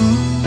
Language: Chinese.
嗯。